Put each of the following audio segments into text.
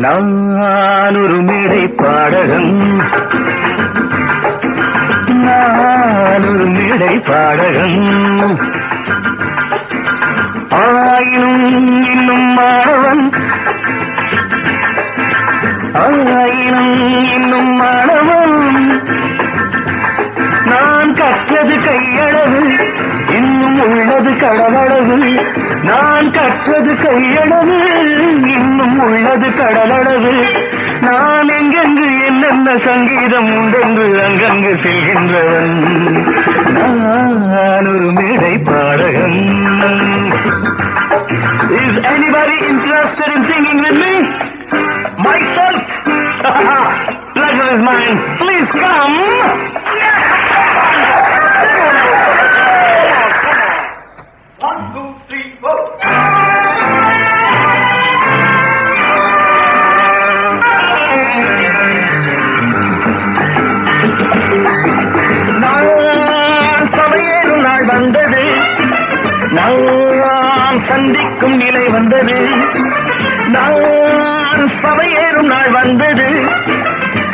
நான் ஒரு மேடை பாடகன் நான் ஒரு மேடை பாடகன் ஆயினும் இன்னும் மாணவன். ஆயினும் இன்னும் மாணவன். நான் கற்றது கையளவு இன்னும் உள்ளது கடலளவு நான் கற்றது கையளவு. இன்னும் உள்ளது கடலளவு நான் எங்கெங்கு என்னென்ன சங்கீதம் உண்டென்று அங்கங்கு செல்கின்றவன் நான் ஒரு மேடை பாடகன் Is anybody interested in singing with me? Myself? Pleasure is mine. Please come. வந்தது. நான் சந்திக்கும் நிலை வந்தது. நான் சபையேறும் நாள் வந்தது.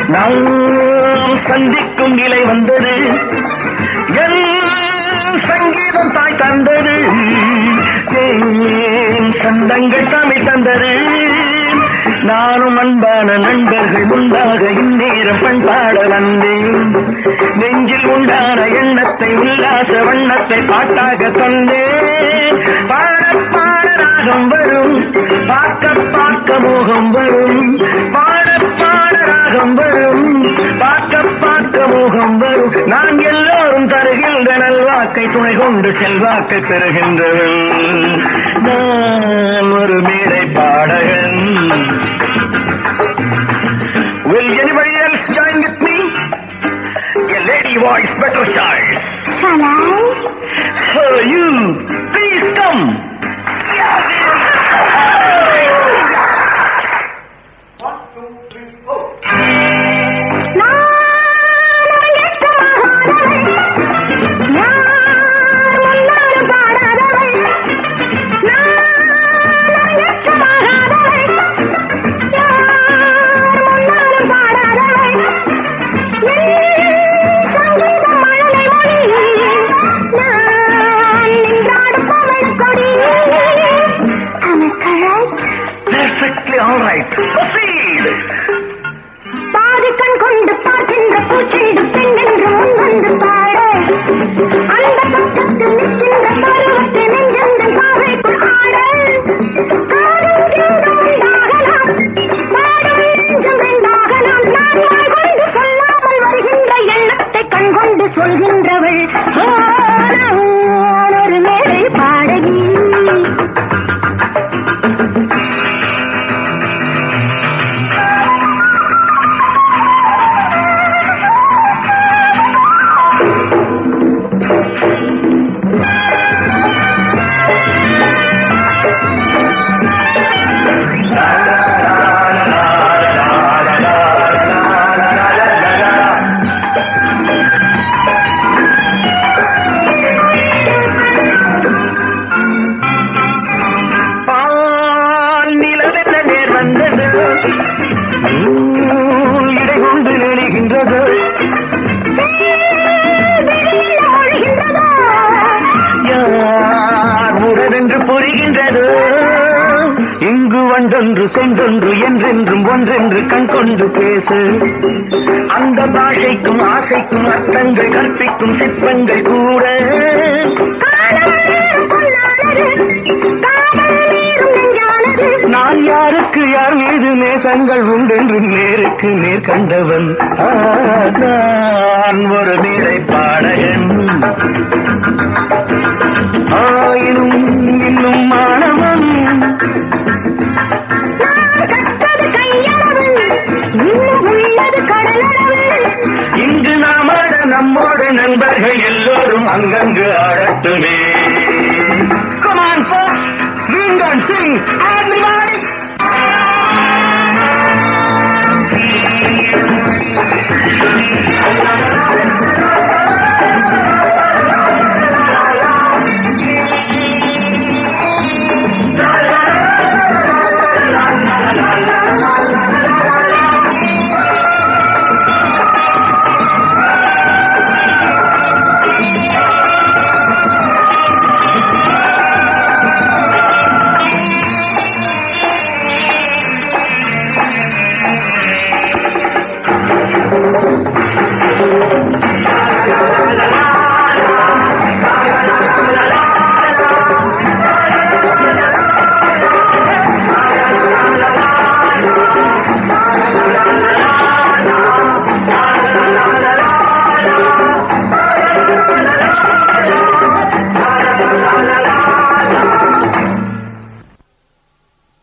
நான் சந்திக்கும் நிலை வந்தது. என் சங்கீதம் தாய் தந்தது. என் சந்தங்கள் தமிழ் தந்தது. நானும் அன்பான நண்பர்கள் உண்டாக இந்நேரம் பண்பாட வந்தேன். நெஞ்சில் உண்டான எண்ணத்தை உல்லாச வண்ணத்தை பாட்டாக தந்தேன். பாட பாட ராகம் வரும் நல்வாக்கை துணை கொண்டு செல்வாக்கை பெறுகின்றவன் நான் ஒரு மேடை பாடகன் Will anybody else join with me? A lady voice better choice. Shall I? So you, please come. One, ஒன்று சென்றொன்று என்றென்றும் ஒன்றென்று கண் கொண்டு பேசு. அந்த பாஷைக்கும் ஆசைக்கும் அர்த்தங்கள் கற்பிக்கும் சிற்பங்கள் கூட. நான் யாருக்கு யார் மீது நேசங்கள் உண்டென்று நேருக்கு நேர் கண்டவன். நான் ஒரு நிலை பாடகன். நண்பர்கள் எல்லோரும் அங்கங்கு ஆடட்டுமே Come on, folks, swing and sing and